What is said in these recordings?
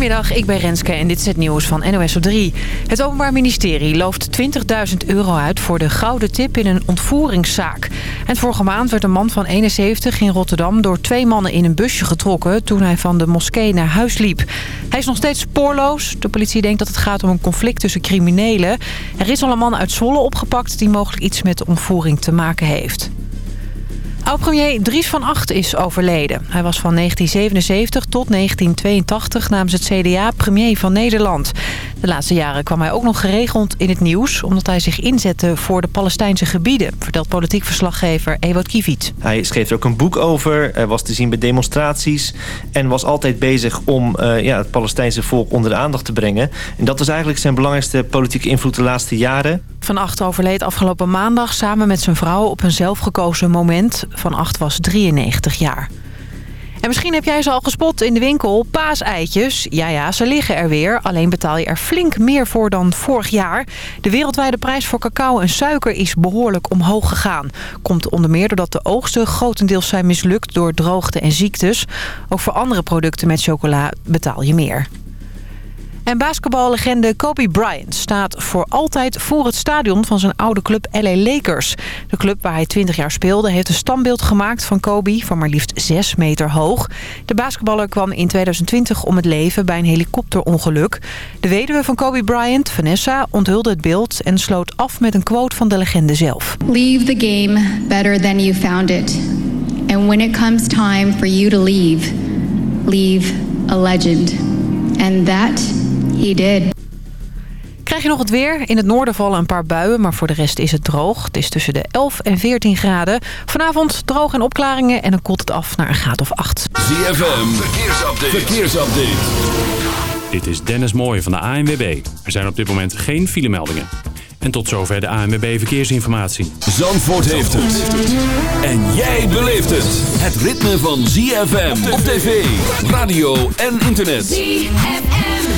Goedemiddag, ik ben Renske en dit is het nieuws van NOS op 3. Het Openbaar Ministerie looft 20.000 euro uit voor de gouden tip in een ontvoeringszaak. En vorige maand werd een man van 71 in Rotterdam door twee mannen in een busje getrokken... toen hij van de moskee naar huis liep. Hij is nog steeds spoorloos. De politie denkt dat het gaat om een conflict tussen criminelen. Er is al een man uit Zwolle opgepakt die mogelijk iets met de ontvoering te maken heeft. Oud-premier Dries van Acht is overleden. Hij was van 1977 tot 1982 namens het CDA premier van Nederland. De laatste jaren kwam hij ook nog geregeld in het nieuws... omdat hij zich inzette voor de Palestijnse gebieden... vertelt politiek verslaggever Ewout Kiviet. Hij schreef er ook een boek over, was te zien bij demonstraties... en was altijd bezig om uh, ja, het Palestijnse volk onder de aandacht te brengen. En dat was eigenlijk zijn belangrijkste politieke invloed de laatste jaren. Van Acht overleed afgelopen maandag samen met zijn vrouw op een zelfgekozen moment. Van Acht was 93 jaar. En misschien heb jij ze al gespot in de winkel. Paaseitjes. Ja, ja, ze liggen er weer. Alleen betaal je er flink meer voor dan vorig jaar. De wereldwijde prijs voor cacao en suiker is behoorlijk omhoog gegaan. Komt onder meer doordat de oogsten grotendeels zijn mislukt door droogte en ziektes. Ook voor andere producten met chocola betaal je meer. En basketballegende Kobe Bryant staat voor altijd voor het stadion van zijn oude club LA Lakers. De club waar hij 20 jaar speelde heeft een standbeeld gemaakt van Kobe van maar liefst 6 meter hoog. De basketballer kwam in 2020 om het leven bij een helikopterongeluk. De weduwe van Kobe Bryant, Vanessa, onthulde het beeld en sloot af met een quote van de legende zelf. Leave the game better than you found it. And when it comes time for you to leave, leave a legend. And that He did. Krijg je nog het weer? In het noorden vallen een paar buien, maar voor de rest is het droog. Het is tussen de 11 en 14 graden. Vanavond droog en opklaringen en dan koelt het af naar een graad of 8. ZFM, verkeersupdate. verkeersupdate. Dit is Dennis Mooij van de ANWB. Er zijn op dit moment geen filemeldingen. En tot zover de ANWB Verkeersinformatie. Zandvoort heeft het. En jij beleeft het. Het ritme van ZFM op tv, radio en internet. ZFM.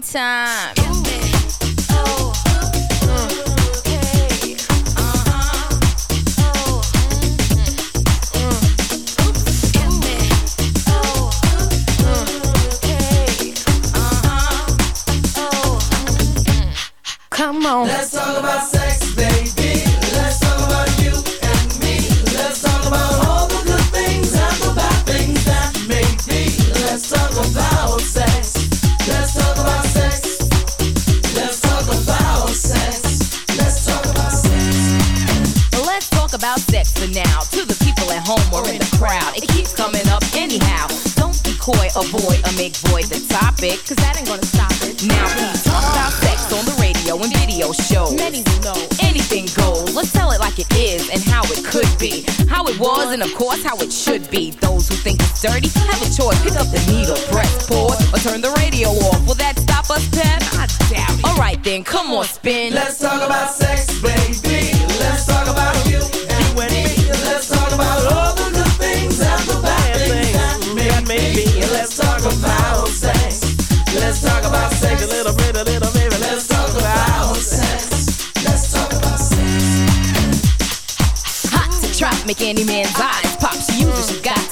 Cut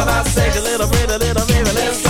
talk about sex a little bit, a little baby. Let's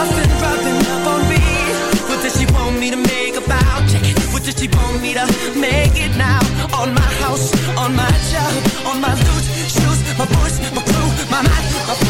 lost and up on me. What does she want me to make about? What does she want me to make it now? On my house, on my job, on my loot, shoes, my voice, my crew, my mind, my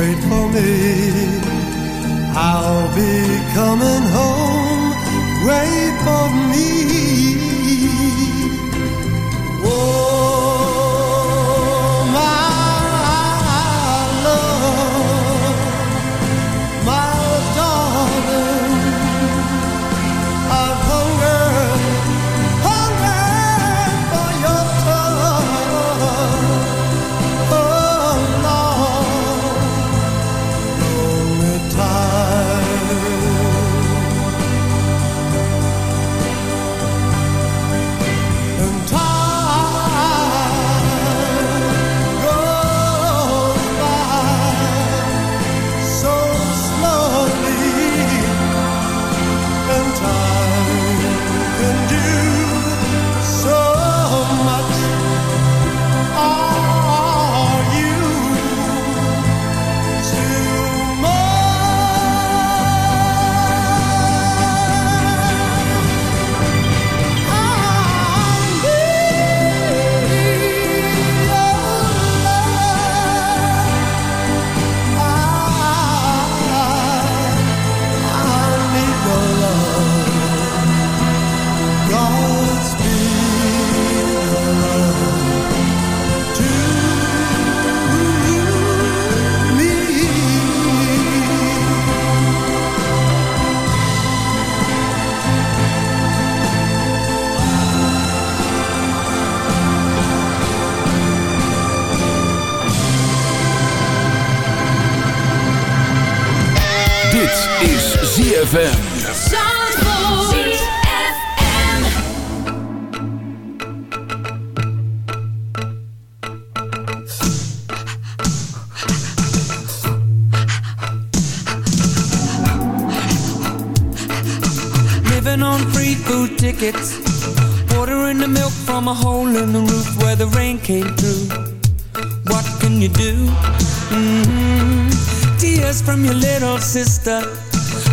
wait for me. I'll be coming home, ZFM. food tickets Ordering the milk from a hole in the roof where the rain came through What can you do? Mm -hmm. Tears from your little sister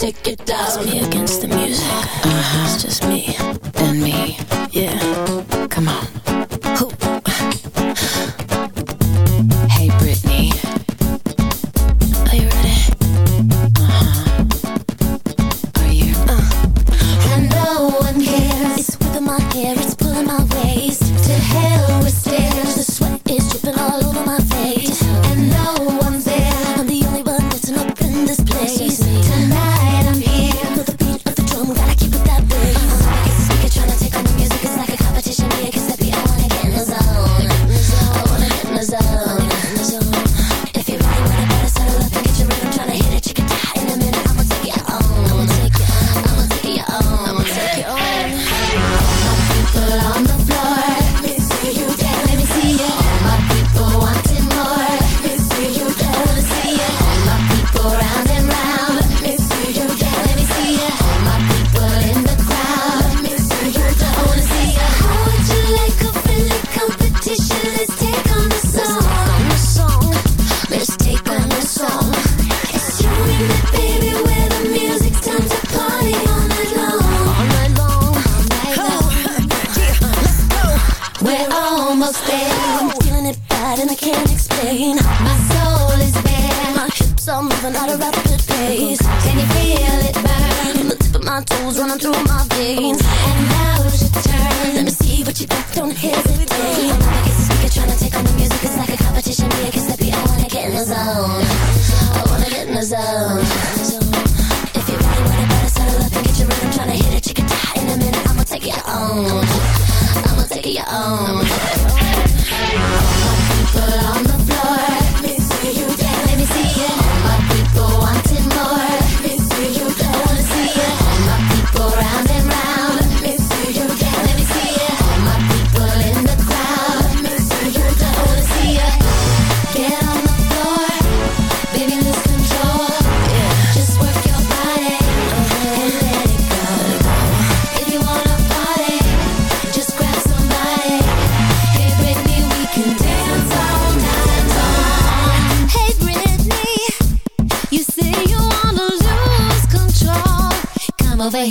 take it down. It's me against the music. Uh-huh. It's just me and me. Yeah. Come on.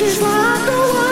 she's like the one.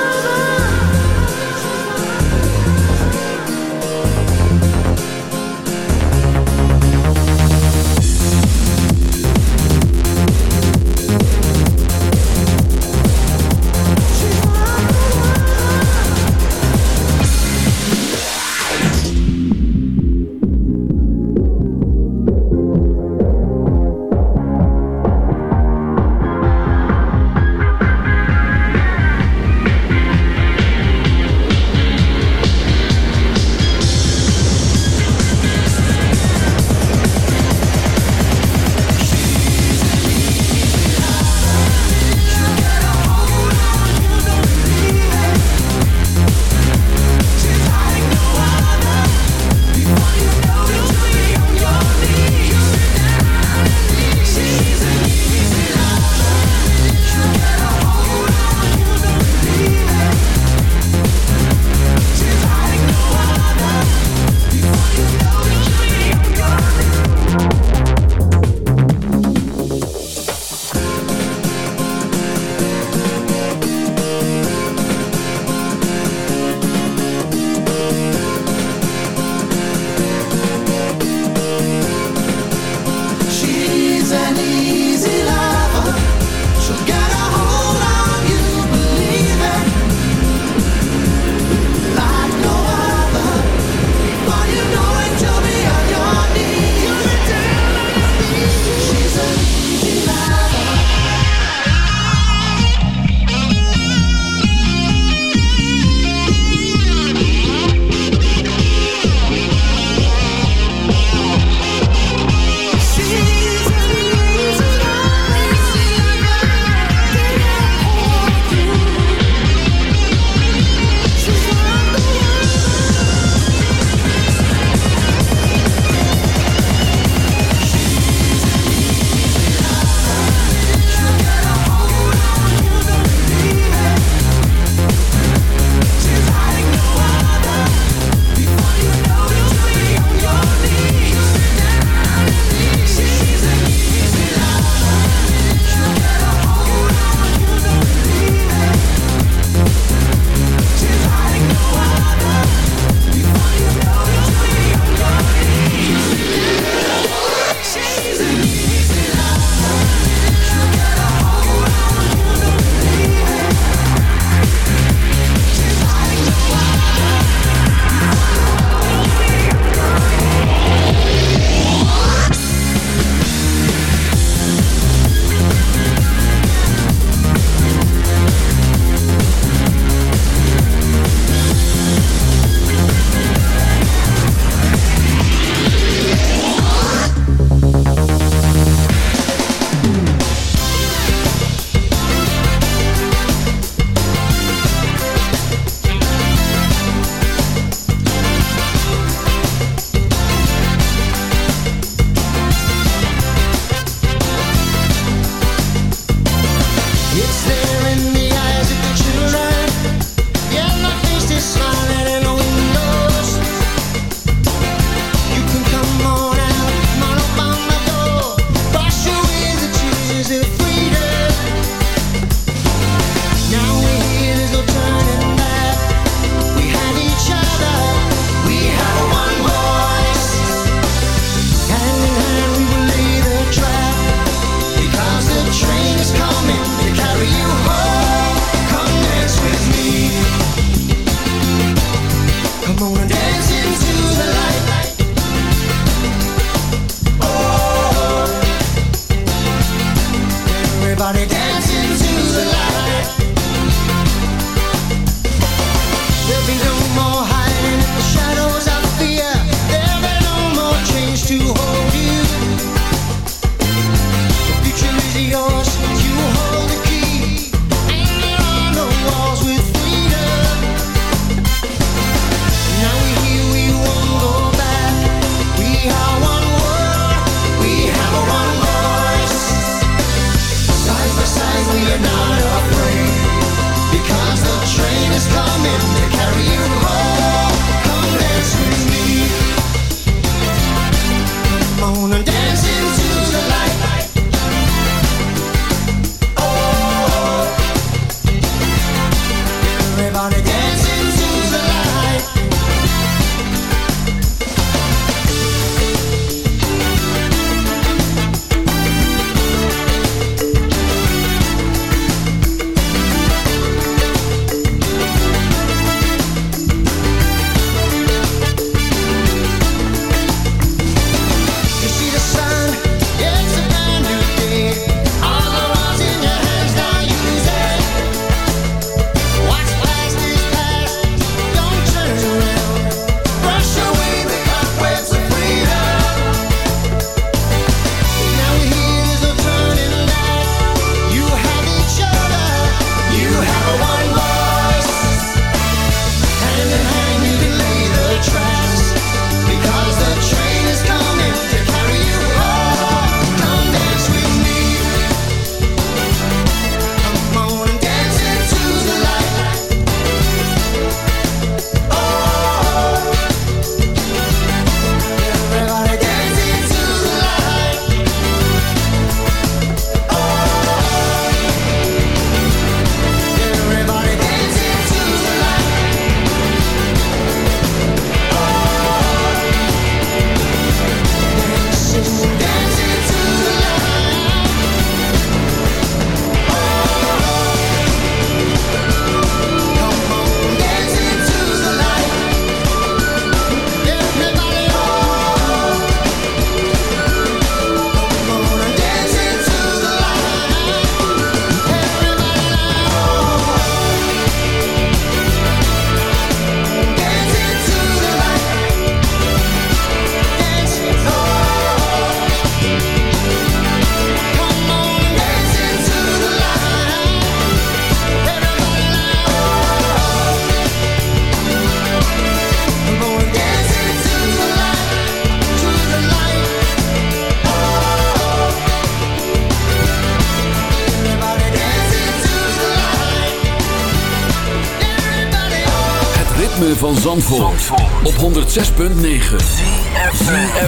Op 106.9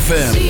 FM.